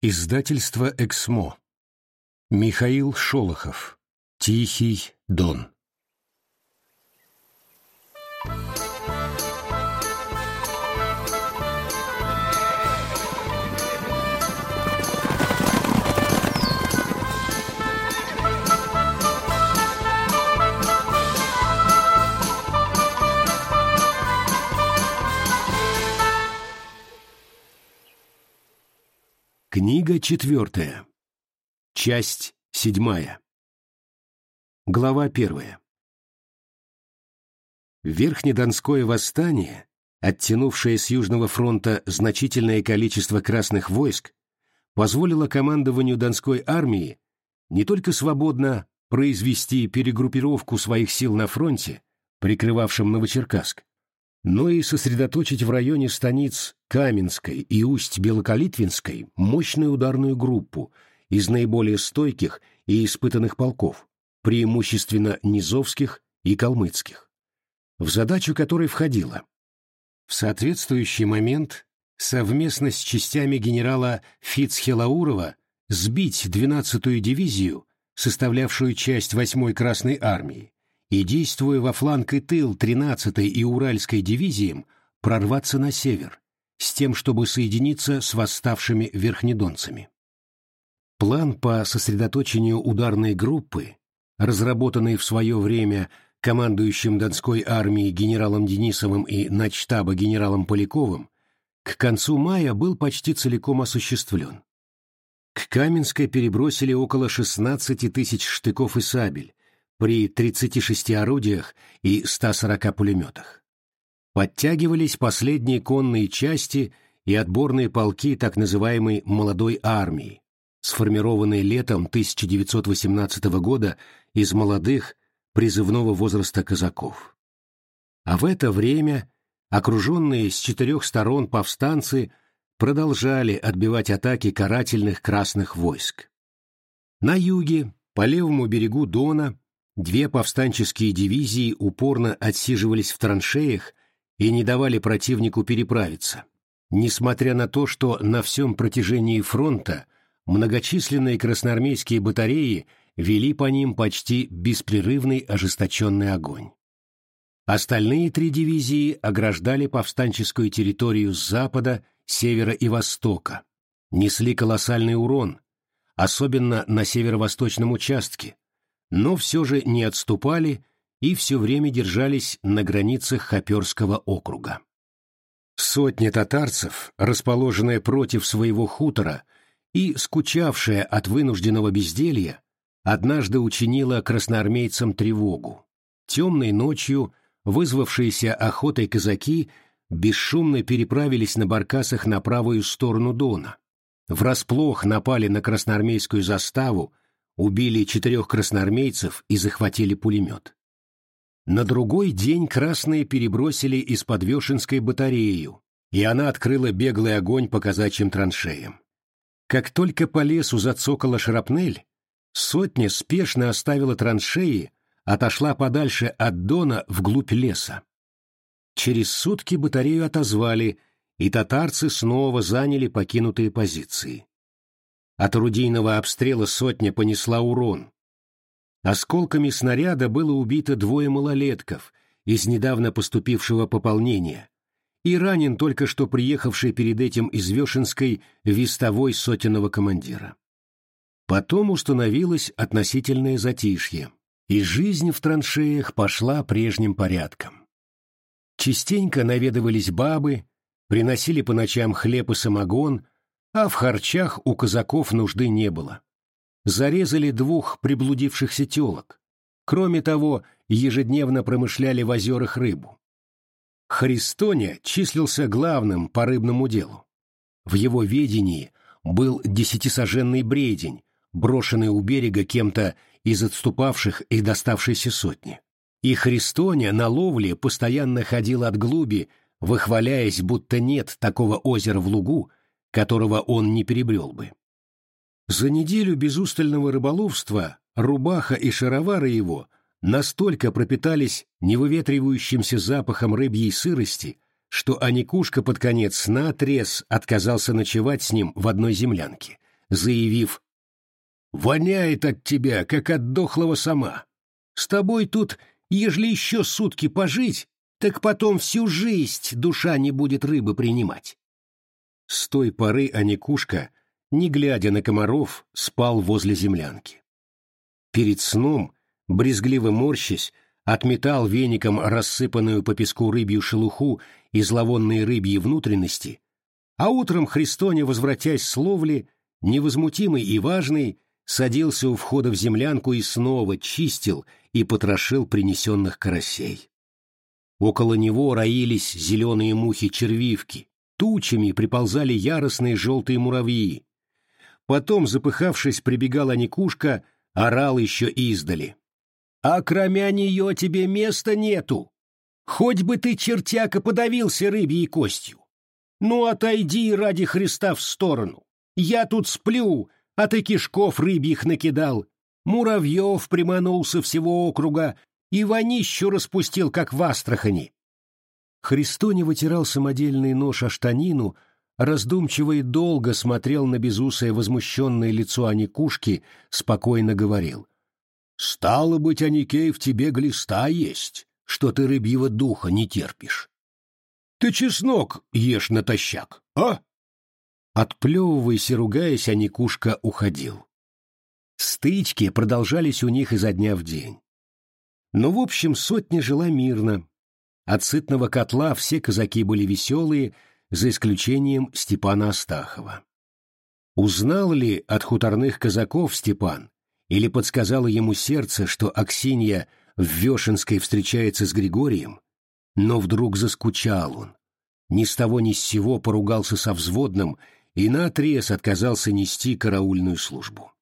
Издательство «Эксмо». Михаил Шолохов. Тихий Дон. Книга четвертая. Часть седьмая. Глава первая. Верхнедонское восстание, оттянувшее с Южного фронта значительное количество красных войск, позволило командованию Донской армии не только свободно произвести перегруппировку своих сил на фронте, прикрывавшем Новочеркасск, но и сосредоточить в районе станиц Каменской и Усть-Белокалитвинской мощную ударную группу из наиболее стойких и испытанных полков, преимущественно низовских и калмыцких, в задачу которой входило в соответствующий момент совместно с частями генерала Фицхелаурова сбить 12-ю дивизию, составлявшую часть 8-й Красной армии, и, действуя во фланг и тыл 13-й и Уральской дивизиям, прорваться на север, с тем, чтобы соединиться с восставшими верхнедонцами. План по сосредоточению ударной группы, разработанный в свое время командующим Донской армией генералом Денисовым и начштаба генералом Поляковым, к концу мая был почти целиком осуществлен. К Каменской перебросили около 16 тысяч штыков и сабель, при 36 орудиях и 140 пулеметах. Подтягивались последние конные части и отборные полки так называемой «молодой армии», сформированные летом 1918 года из молодых призывного возраста казаков. А в это время окруженные с четырех сторон повстанцы продолжали отбивать атаки карательных красных войск. На юге, по левому берегу Дона, Две повстанческие дивизии упорно отсиживались в траншеях и не давали противнику переправиться, несмотря на то, что на всем протяжении фронта многочисленные красноармейские батареи вели по ним почти беспрерывный ожесточенный огонь. Остальные три дивизии ограждали повстанческую территорию с запада, севера и востока, несли колоссальный урон, особенно на северо-восточном участке, но все же не отступали и все время держались на границах Хоперского округа. Сотня татарцев, расположенная против своего хутора и скучавшая от вынужденного безделья, однажды учинила красноармейцам тревогу. Темной ночью вызвавшиеся охотой казаки бесшумно переправились на баркасах на правую сторону Дона. Врасплох напали на красноармейскую заставу, убили четырех красноармейцев и захватили пулемет. На другой день красные перебросили из-под Вешенской батарею, и она открыла беглый огонь по казачьим траншеям. Как только по лесу зацокала шрапнель, сотня спешно оставила траншеи, отошла подальше от Дона вглубь леса. Через сутки батарею отозвали, и татарцы снова заняли покинутые позиции. От орудийного обстрела сотня понесла урон. Осколками снаряда было убито двое малолетков из недавно поступившего пополнения и ранен только что приехавший перед этим из Вешенской вестовой сотенного командира. Потом установилось относительное затишье, и жизнь в траншеях пошла прежним порядком. Частенько наведывались бабы, приносили по ночам хлеб и самогон, а в харчах у казаков нужды не было. Зарезали двух приблудившихся телок. Кроме того, ежедневно промышляли в озерах рыбу. Христоня числился главным по рыбному делу. В его ведении был десятисоженный бредень, брошенный у берега кем-то из отступавших и доставшейся сотни. И Христоня на ловле постоянно ходил от глуби, выхваляясь, будто нет такого озера в лугу, которого он не перебрел бы. За неделю безустального рыболовства рубаха и шаровары его настолько пропитались невыветривающимся запахом рыбьей сырости, что Аникушка под конец наотрез отказался ночевать с ним в одной землянке, заявив «Воняет от тебя, как от дохлого сама. С тобой тут, ежели еще сутки пожить, так потом всю жизнь душа не будет рыбы принимать». С той поры Аникушка, не глядя на комаров, спал возле землянки. Перед сном, брезгливо морщась, отметал веником рассыпанную по песку рыбью шелуху и зловонные рыбьи внутренности, а утром Христоне, возвратясь с ловли, невозмутимый и важный, садился у входа в землянку и снова чистил и потрошил принесенных карасей. Около него роились зеленые мухи-червивки, тучами приползали яростные желтые муравьи. Потом, запыхавшись, прибегала Никушка, орал еще издали. «А кроме нее тебе места нету! Хоть бы ты, чертяка, подавился рыбьей костью! Ну, отойди ради Христа в сторону! Я тут сплю, а ты кишков рыбьих накидал, муравьев приманулся всего округа и вонищу распустил, как в Астрахани!» Христоне вытирал самодельный нож о штанину, раздумчиво и долго смотрел на безусое возмущенное лицо Аникушки, спокойно говорил. «Стало быть, Аникей, в тебе глиста есть, что ты рыбьего духа не терпишь. Ты чеснок ешь натощак, а?» Отплевываясь и ругаясь, Аникушка уходил. Стычки продолжались у них изо дня в день. Но, в общем, сотня жила мирно, от сытного котла все казаки были веселые, за исключением Степана Астахова. Узнал ли от хуторных казаков Степан, или подсказало ему сердце, что Аксинья в Вешенской встречается с Григорием, но вдруг заскучал он. Ни с того ни с сего поругался со взводным и наотрез отказался нести караульную службу.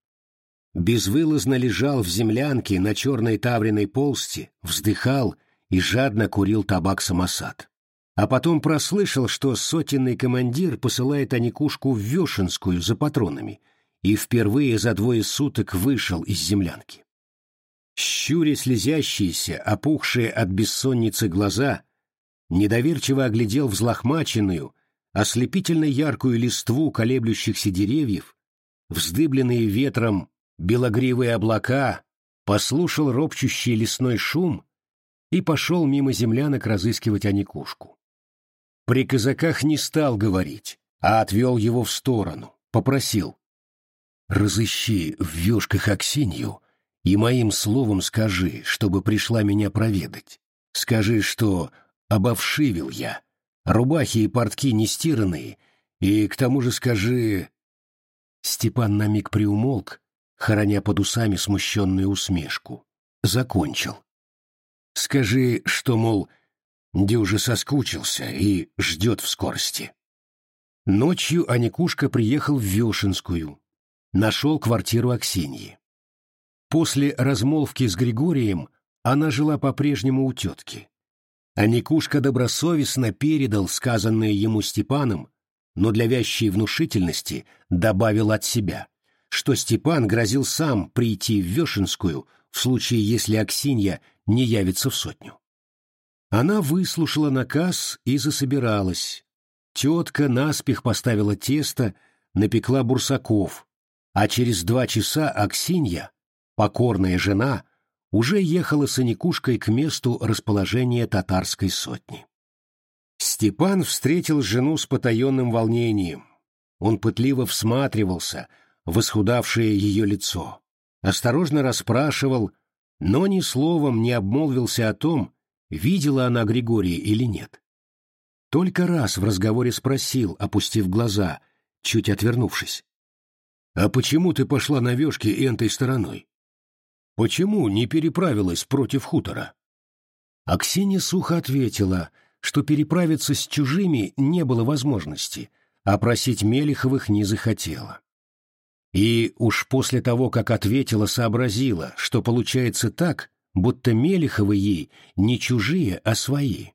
Безвылазно лежал в землянке на черной тавриной полсти, вздыхал и жадно курил табак самосад. А потом прослышал, что сотенный командир посылает Аникушку в Вешенскую за патронами, и впервые за двое суток вышел из землянки. Щуря слезящиеся, опухшие от бессонницы глаза, недоверчиво оглядел взлохмаченную, ослепительно яркую листву колеблющихся деревьев, вздыбленные ветром белогривые облака, послушал ропчущий лесной шум и пошел мимо землянок разыскивать Аникушку. При казаках не стал говорить, а отвел его в сторону, попросил. «Разыщи в вешках Аксинью и моим словом скажи, чтобы пришла меня проведать. Скажи, что обовшивил я, рубахи и портки не стиранные, и к тому же скажи...» Степан на миг приумолк, хороня под усами смущенную усмешку. Закончил. Скажи, что, мол, уже соскучился и ждет в скорости. Ночью Аникушка приехал в Вешенскую, нашел квартиру Аксиньи. После размолвки с Григорием она жила по-прежнему у тетки. Аникушка добросовестно передал сказанное ему Степаном, но для вящей внушительности добавил от себя, что Степан грозил сам прийти в Вешенскую в случае, если Аксинья не явится в сотню. Она выслушала наказ и засобиралась. Тетка наспех поставила тесто, напекла бурсаков, а через два часа Аксинья, покорная жена, уже ехала с Аникушкой к месту расположения татарской сотни. Степан встретил жену с потаенным волнением. Он пытливо всматривался в исхудавшее ее лицо, осторожно расспрашивал, но ни словом не обмолвился о том, видела она Григория или нет. Только раз в разговоре спросил, опустив глаза, чуть отвернувшись. «А почему ты пошла на вешке этой стороной? Почему не переправилась против хутора?» Аксинья сухо ответила, что переправиться с чужими не было возможности, а просить Мелиховых не захотела. И уж после того, как ответила, сообразила, что получается так, будто Мелеховы ей не чужие, а свои.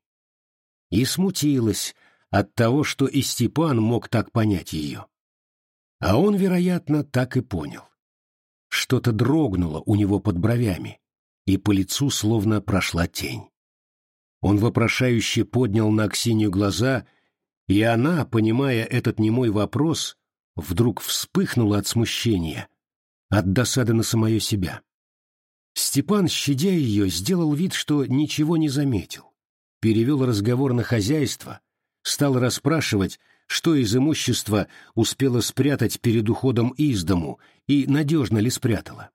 И смутилась от того, что и Степан мог так понять ее. А он, вероятно, так и понял. Что-то дрогнуло у него под бровями, и по лицу словно прошла тень. Он вопрошающе поднял на Аксинью глаза, и она, понимая этот немой вопрос, вдруг вспыхнула от смущения, от досады на самое себя. Степан, щадя ее, сделал вид, что ничего не заметил. Перевел разговор на хозяйство, стал расспрашивать, что из имущества успела спрятать перед уходом из дому и надежно ли спрятала.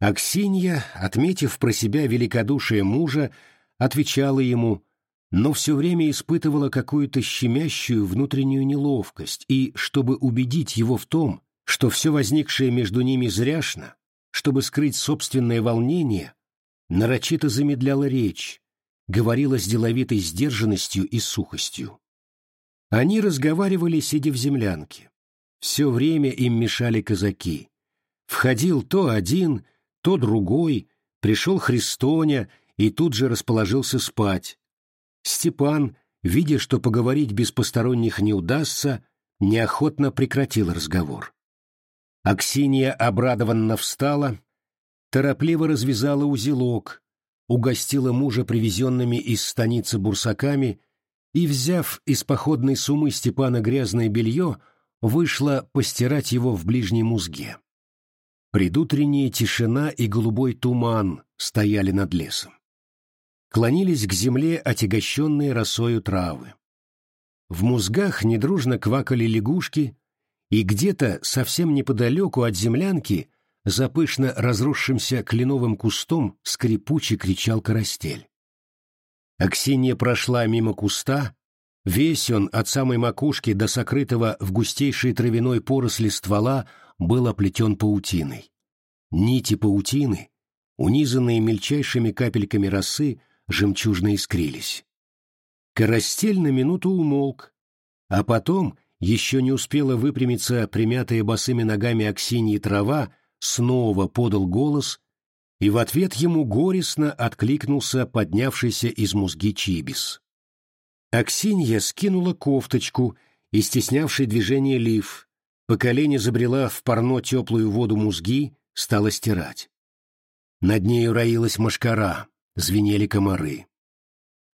Аксинья, отметив про себя великодушие мужа, отвечала ему, но все время испытывала какую-то щемящую внутреннюю неловкость, и, чтобы убедить его в том, что все возникшее между ними зряшно, чтобы скрыть собственное волнение, нарочито замедляла речь, говорила с деловитой сдержанностью и сухостью. Они разговаривали, сидя в землянке. Все время им мешали казаки. Входил то один, то другой, пришел Христоня и тут же расположился спать. Степан, видя, что поговорить без посторонних не удастся, неохотно прекратил разговор. Аксинья обрадованно встала, торопливо развязала узелок, угостила мужа привезенными из станицы бурсаками и, взяв из походной сумы Степана грязное белье, вышла постирать его в ближней музге. Предутренняя тишина и голубой туман стояли над лесом. Клонились к земле отягощенные росою травы. В музгах недружно квакали лягушки, и где-то совсем неподалеку от землянки за пышно разросшимся кленовым кустом скрипуче кричал карастель. Аксинья прошла мимо куста, весь он от самой макушки до сокрытого в густейшей травяной поросли ствола был оплетен паутиной. Нити паутины, унизанные мельчайшими капельками росы, жемчужно искрились. Карастель на минуту умолк, а потом, еще не успела выпрямиться примятая босыми ногами Аксиньи трава, снова подал голос, и в ответ ему горестно откликнулся поднявшийся из мозги Чибис. Аксинья скинула кофточку и стеснявший движение лиф, по колени забрела в парно теплую воду музги, стала стирать. Над нею роилась мошкара, звенели комары.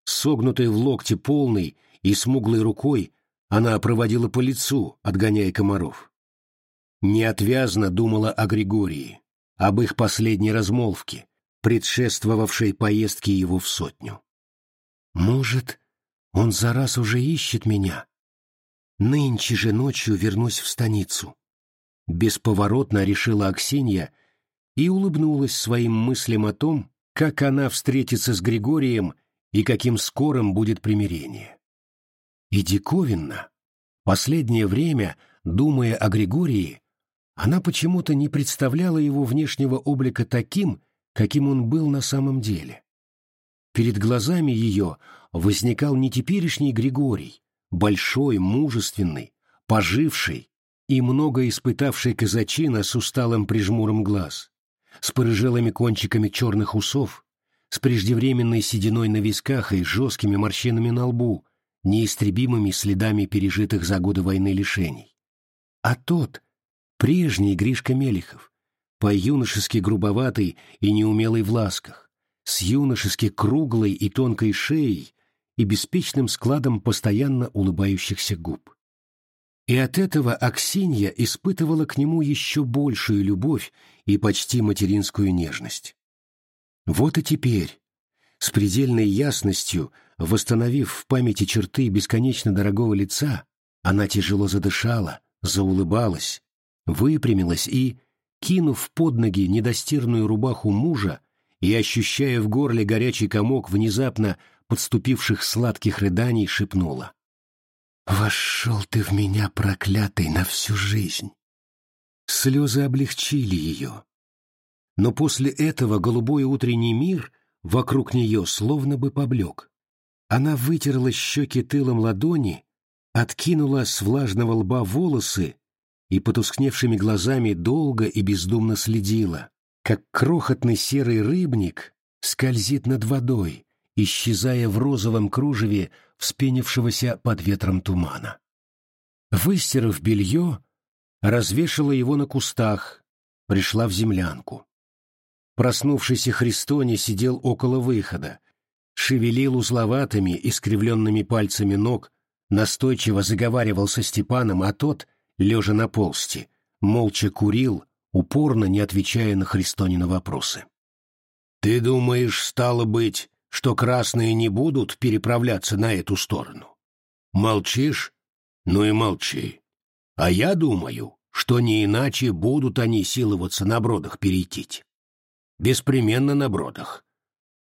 Согнутой в локте полной и смуглой рукой она проводила по лицу, отгоняя комаров. Неотвязно думала о Григории, об их последней размолвке, предшествовавшей поездке его в сотню. «Может, он за раз уже ищет меня?» Нынче же ночью вернусь в станицу. Бесповоротно решила Аксинья и улыбнулась своим мыслям о том, как она встретится с Григорием и каким скорым будет примирение. И диковинно, последнее время, думая о Григории, она почему-то не представляла его внешнего облика таким, каким он был на самом деле. Перед глазами ее возникал не теперешний Григорий, большой, мужественный, поживший и много испытавший казачина с усталым прижмуром глаз, с порыжелыми кончиками черных усов, с преждевременной сединой на висках и жесткими морщинами на лбу, неистребимыми следами пережитых за годы войны лишений. А тот, прежний Гришка Мелехов, по-юношески грубоватый и неумелый в ласках, с юношески круглой и тонкой шеей, и беспечным складом постоянно улыбающихся губ. И от этого Аксинья испытывала к нему еще большую любовь и почти материнскую нежность. Вот и теперь, с предельной ясностью, восстановив в памяти черты бесконечно дорогого лица, она тяжело задышала, заулыбалась, выпрямилась и, кинув под ноги недостирную рубаху мужа и ощущая в горле горячий комок внезапно подступивших сладких рыданий, шепнула. «Вошел ты в меня, проклятый, на всю жизнь!» Слезы облегчили ее. Но после этого голубой утренний мир вокруг нее словно бы поблек. Она вытерла щеки тылом ладони, откинула с влажного лба волосы и потускневшими глазами долго и бездумно следила, как крохотный серый рыбник скользит над водой, исчезая в розовом кружеве вспенившегося под ветром тумана. Выстирав белье, развешала его на кустах, пришла в землянку. Проснувшийся Христоне сидел около выхода, шевелил узловатыми, искривленными пальцами ног, настойчиво заговаривал со Степаном, а тот, лежа на полсти, молча курил, упорно не отвечая на Христонина вопросы. «Ты думаешь, стало быть, что красные не будут переправляться на эту сторону? Молчишь? Ну и молчи. А я думаю, что не иначе будут они силоваться на бродах перейти. Беспременно на бродах.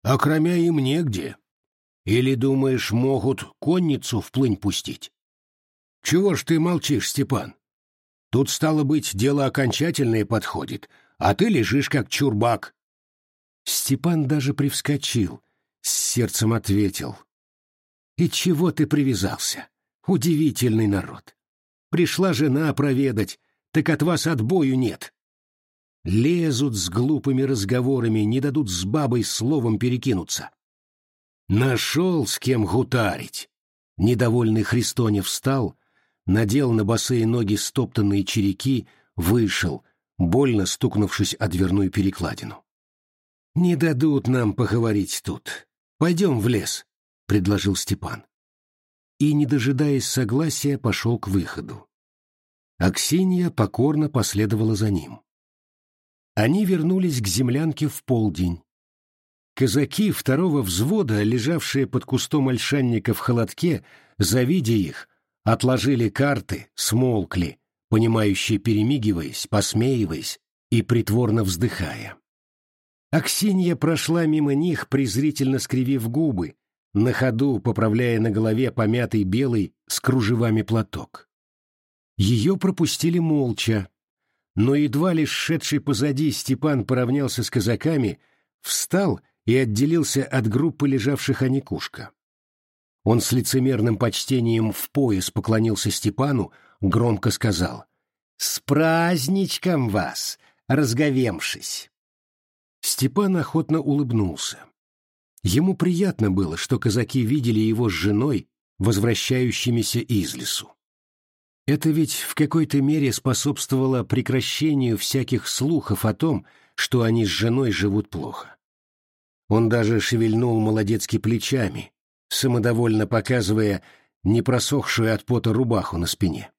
А кроме им негде. Или, думаешь, могут конницу вплынь пустить? Чего ж ты молчишь, Степан? Тут, стало быть, дело окончательное подходит, а ты лежишь как чурбак. Степан даже привскочил, с сердцем ответил. И чего ты привязался? Удивительный народ. Пришла жена проведать, так от вас отбою нет. Лезут с глупыми разговорами, не дадут с бабой словом перекинуться. Нашел с кем гутарить. Недовольный Христонев встал, надел на босые ноги стоптанные череки, вышел, больно стукнувшись о дверную перекладину. «Не дадут нам поговорить тут. Пойдем в лес», — предложил Степан. И, не дожидаясь согласия, пошел к выходу. Аксинья покорно последовала за ним. Они вернулись к землянке в полдень. Казаки второго взвода, лежавшие под кустом ольшанника в холодке, завидя их, отложили карты, смолкли, понимающие перемигиваясь, посмеиваясь и притворно вздыхая. Аксинья прошла мимо них, презрительно скривив губы, на ходу поправляя на голове помятый белый с кружевами платок. Ее пропустили молча, но едва лишь шедший позади Степан поравнялся с казаками, встал и отделился от группы лежавших Аникушка. Он с лицемерным почтением в пояс поклонился Степану, громко сказал «С праздничком вас, разговемшись!» Степан охотно улыбнулся. Ему приятно было, что казаки видели его с женой, возвращающимися из лесу. Это ведь в какой-то мере способствовало прекращению всяких слухов о том, что они с женой живут плохо. Он даже шевельнул молодецки плечами, самодовольно показывая непросохшую от пота рубаху на спине.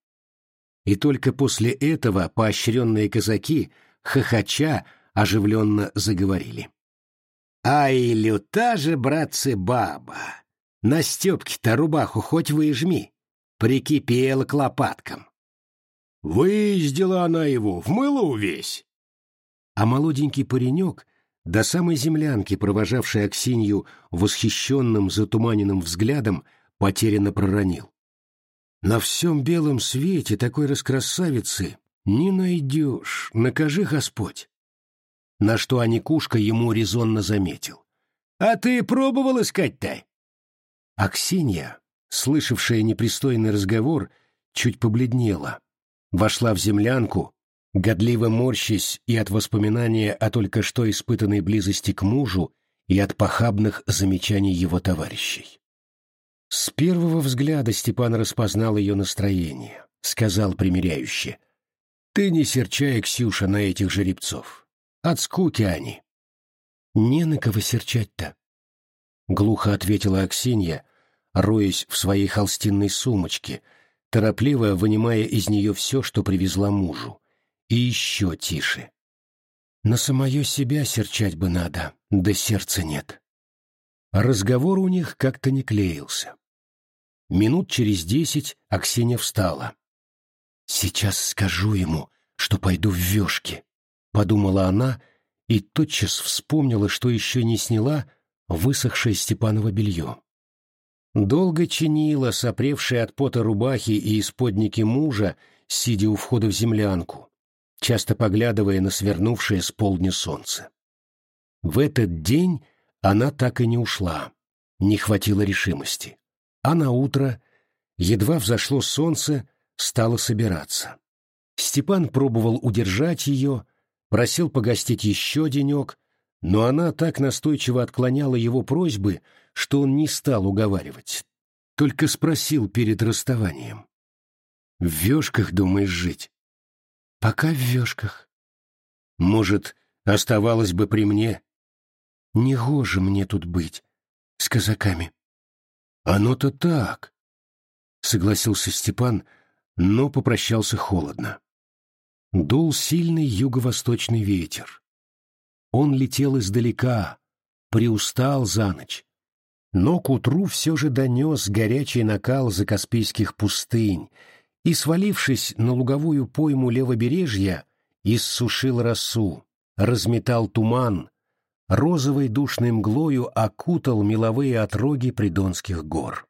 И только после этого поощренные казаки, хохоча, оживленно заговорили. «Ай, люта же, братцы, баба! На Степке-то рубаху хоть выжми!» прикипела к лопаткам. Выездила она его, в мыло увесь. А молоденький паренек, до самой землянки, провожавший Аксинью восхищенным затуманенным взглядом, потерянно проронил. На всем белом свете такой раскрасавицы не найдешь, накажи Господь. На что Аникушка ему резонно заметил. А ты пробовал искать-то? Аксинья, слышавшая непристойный разговор, чуть побледнела, вошла в землянку, годливо морщась и от воспоминания о только что испытанной близости к мужу, и от похабных замечаний его товарищей. С первого взгляда Степан распознал ее настроение, сказал примиряюще. «Ты не серчай, Ксюша, на этих жеребцов. От скуки они». «Не на кого серчать-то», — глухо ответила Аксинья, роясь в своей холстинной сумочке, торопливо вынимая из нее все, что привезла мужу. И еще тише. На самое себя серчать бы надо, да сердца нет. разговор у них как-то не клеился. Минут через десять Аксинья встала. «Сейчас скажу ему, что пойду в вешки», — подумала она и тотчас вспомнила, что еще не сняла высохшее Степаново белье. Долго чинила сопревшие от пота рубахи и исподники мужа, сидя у входа в землянку, часто поглядывая на свернувшее с полдня солнце. В этот день она так и не ушла, не хватило решимости. А на утро, едва взошло солнце, стала собираться. Степан пробовал удержать ее, просил погостить еще денек, но она так настойчиво отклоняла его просьбы, что он не стал уговаривать, только спросил перед расставанием. «В вешках думаешь жить?» «Пока в вешках». «Может, оставалось бы при мне?» «Негоже мне тут быть, с казаками». «Оно-то так», — согласился Степан, но попрощался холодно. Дул сильный юго-восточный ветер. Он летел издалека, приустал за ночь, но к утру все же донес горячий накал закаспийских пустынь и, свалившись на луговую пойму левобережья, иссушил росу, разметал туман, розовой душной мглою окутал меловые отроги придонских гор.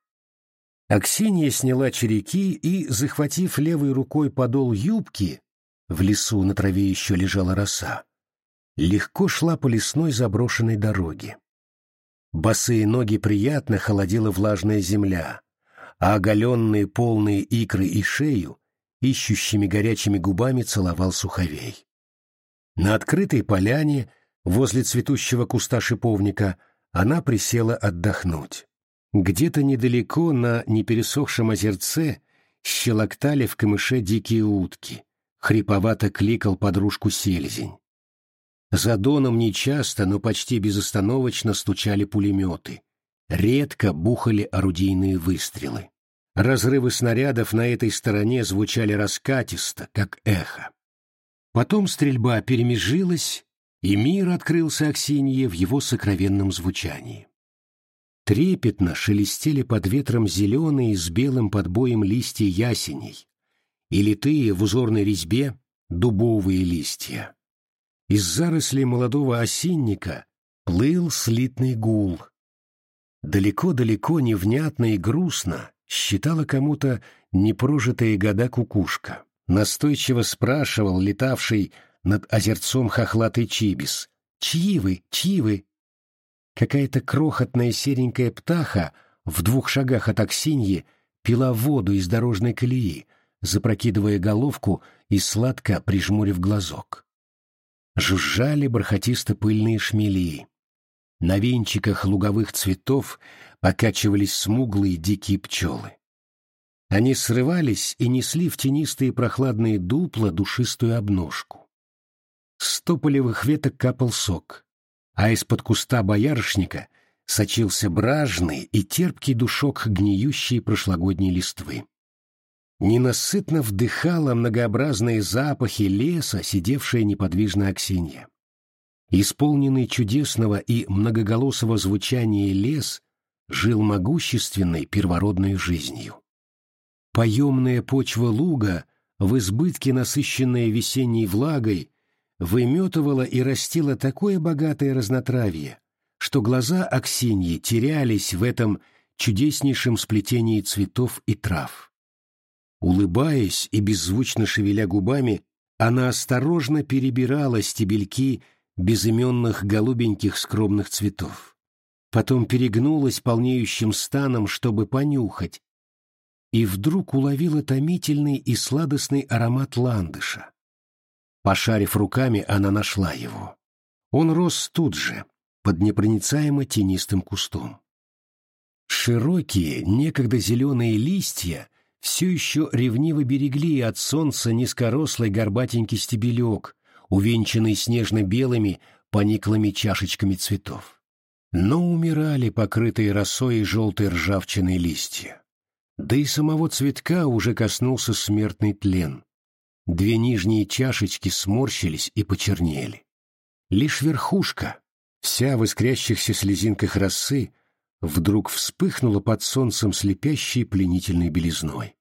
Аксинья сняла череки и, захватив левой рукой подол юбки, в лесу на траве еще лежала роса, легко шла по лесной заброшенной дороге. Босые ноги приятно холодила влажная земля, а оголенные полные икры и шею ищущими горячими губами целовал суховей. На открытой поляне, возле цветущего куста шиповника, она присела отдохнуть. Где-то недалеко на непересохшем озерце щелоктали в камыше дикие утки, хриповато кликал подружку сельзень. За доном нечасто, но почти безостановочно стучали пулеметы. Редко бухали орудийные выстрелы. Разрывы снарядов на этой стороне звучали раскатисто, как эхо. Потом стрельба перемежилась, и мир открылся Аксинье в его сокровенном звучании. Трепетно шелестели под ветром зеленые с белым подбоем листья ясеней и литые в узорной резьбе дубовые листья. Из зарослей молодого осинника плыл слитный гул. Далеко-далеко невнятно и грустно считала кому-то непрожитые года кукушка. Настойчиво спрашивал летавший над озерцом хохлатый чибис. «Чьи вы? Чьи вы?» Какая-то крохотная серенькая птаха в двух шагах от Аксиньи пила воду из дорожной колеи, запрокидывая головку и сладко прижмурив глазок. Жужжали бархатисто-пыльные шмели. На венчиках луговых цветов покачивались смуглые дикие пчелы. Они срывались и несли в тенистые прохладные дупла душистую обножку. С тополевых веток капал сок, а из-под куста боярышника сочился бражный и терпкий душок гниющей прошлогодней листвы. Ненасытно вдыхала многообразные запахи леса, сидевшая неподвижно Аксинья. Исполненный чудесного и многоголосого звучания лес жил могущественной первородной жизнью. Поемная почва луга, в избытке насыщенная весенней влагой, выметывала и растила такое богатое разнотравье, что глаза Аксиньи терялись в этом чудеснейшем сплетении цветов и трав. Улыбаясь и беззвучно шевеля губами, она осторожно перебирала стебельки безыменных голубеньких скромных цветов потом перегнулась полнеющим станом, чтобы понюхать, и вдруг уловила томительный и сладостный аромат ландыша. Пошарив руками, она нашла его. Он рос тут же, под непроницаемо тенистым кустом. Широкие, некогда зеленые листья все еще ревниво берегли от солнца низкорослый горбатенький стебелек, увенчанный снежно-белыми пониклыми чашечками цветов но умирали покрытые росой и желтой ржавчиной листья. Да и самого цветка уже коснулся смертный тлен. Две нижние чашечки сморщились и почернели. Лишь верхушка, вся в искрящихся слезинках росы, вдруг вспыхнула под солнцем слепящей пленительной белизной.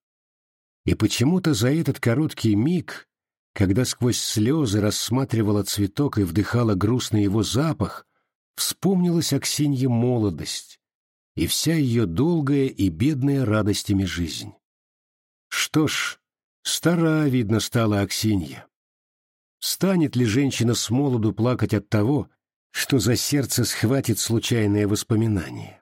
И почему-то за этот короткий миг, когда сквозь слезы рассматривала цветок и вдыхала грустный его запах, вспомнилась Аксинье молодость и вся ее долгая и бедная радостями жизнь. Что ж, стара, видно, стала Аксинья. Станет ли женщина с молоду плакать от того, что за сердце схватит случайное воспоминание?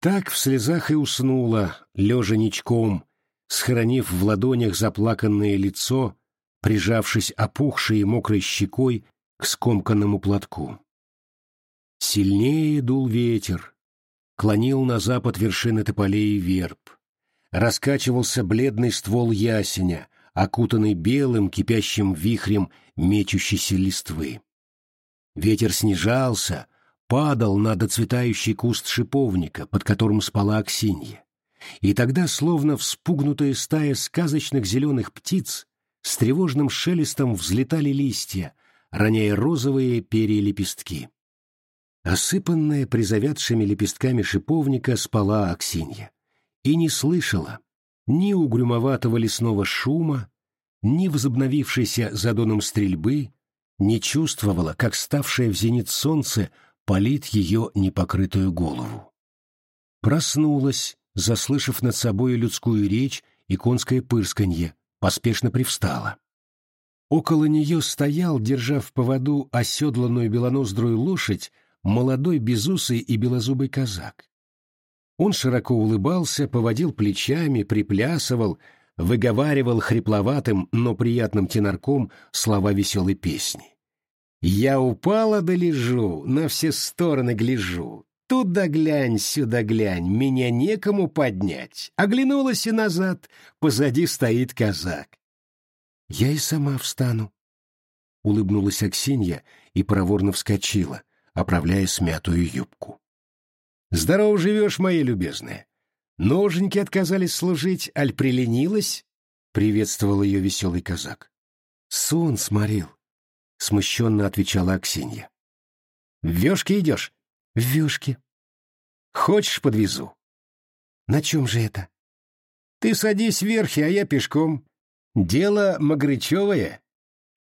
Так в слезах и уснула, лежа ничком, схоронив в ладонях заплаканное лицо, прижавшись опухшей и мокрой щекой к скомканному платку. Сильнее дул ветер, клонил на запад вершины тополей и верб. Раскачивался бледный ствол ясеня, окутанный белым кипящим вихрем мечущейся листвы. Ветер снижался, падал на доцветающий куст шиповника, под которым спала Аксинья. И тогда, словно вспугнутая стая сказочных зеленых птиц, с тревожным шелестом взлетали листья, роняя розовые перья-лепестки. Осыпанная призавядшими лепестками шиповника спала Аксинья и не слышала ни угрюмоватого лесного шума, ни возобновившейся за доном стрельбы, не чувствовала, как ставшее в зенит солнце палит ее непокрытую голову. Проснулась, заслышав над собой людскую речь и конское пырсканье, поспешно привстала. Около нее стоял, держа в поводу оседланную белоноздрую лошадь, молодой безусый и белозубый казак. Он широко улыбался, поводил плечами, приплясывал, выговаривал хрипловатым, но приятным тенорком слова веселой песни. «Я упала да лежу, на все стороны гляжу. Туда глянь, сюда глянь, меня некому поднять». Оглянулась и назад, позади стоит казак. «Я и сама встану», — улыбнулась Аксинья и проворно вскочила, оправляя смятую юбку. «Здорово живешь, моя любезная. Ноженьки отказались служить, аль приленилась?» — приветствовал ее веселый казак. «Сон сморил», — смущенно отвечала Аксинья. «В вешке идешь?» «В вешке». «Хочешь, подвезу?» «На чем же это?» «Ты садись вверхи, а я пешком. Дело Магрычевое».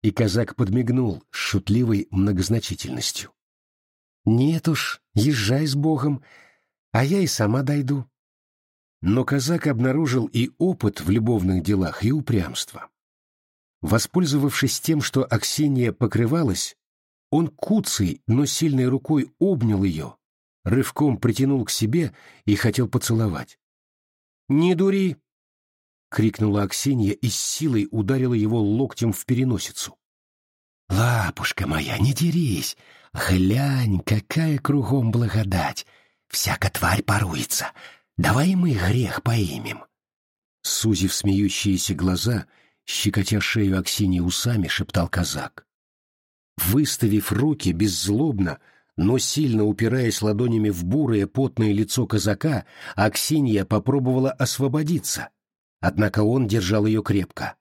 И казак подмигнул с шутливой многозначительностью. «Нет уж, езжай с Богом, а я и сама дойду». Но казак обнаружил и опыт в любовных делах, и упрямство. Воспользовавшись тем, что Аксинья покрывалась, он куцей, но сильной рукой обнял ее, рывком притянул к себе и хотел поцеловать. «Не дури!» — крикнула Аксинья и с силой ударила его локтем в переносицу. «Лапушка моя, не дерись! Глянь, какая кругом благодать! Всяка тварь поруется! Давай мы грех поимем!» Сузив смеющиеся глаза, щекотя шею Аксиньи усами, шептал казак. Выставив руки беззлобно, но сильно упираясь ладонями в бурое потное лицо казака, Аксинья попробовала освободиться, однако он держал ее крепко.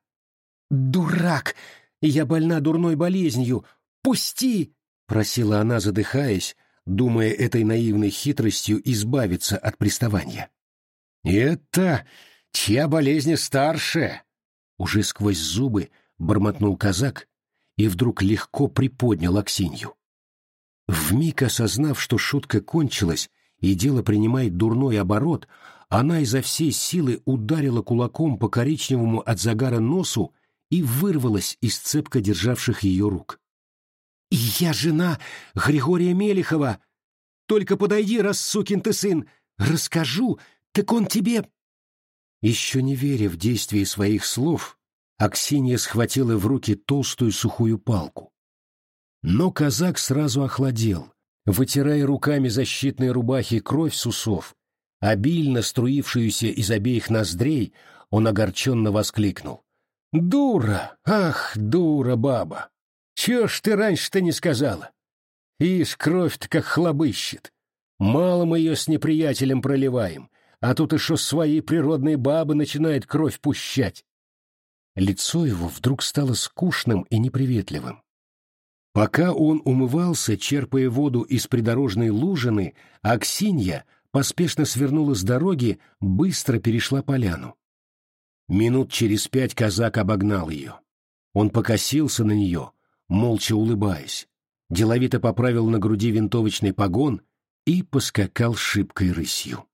«Дурак! Я больна дурной болезнью! Пусти!» — просила она, задыхаясь, думая этой наивной хитростью избавиться от приставания. «Это чья болезнь старше?» Уже сквозь зубы бормотнул казак и вдруг легко приподнял Аксинью. Вмиг осознав, что шутка кончилась и дело принимает дурной оборот, она изо всей силы ударила кулаком по коричневому от загара носу и вырвалась из цепко державших ее рук. «Я жена Григория Мелехова! Только подойди, раз сукин ты сын! Расскажу, так он тебе...» Еще не веря в действие своих слов, Аксинья схватила в руки толстую сухую палку. Но казак сразу охладел, вытирая руками защитной рубахи кровь с усов, обильно струившуюся из обеих ноздрей, он огорченно воскликнул. «Дура! Ах, дура, баба! Чего ж ты раньше-то не сказала? Ишь, кровь-то как хлобыщет. Мало мы ее с неприятелем проливаем, а тут еще свои природные бабы начинают кровь пущать. Лицо его вдруг стало скучным и неприветливым. Пока он умывался, черпая воду из придорожной лужины, Аксинья поспешно свернула с дороги, быстро перешла поляну. Минут через пять казак обогнал ее. Он покосился на нее, молча улыбаясь, деловито поправил на груди винтовочный погон и поскакал шибкой рысью.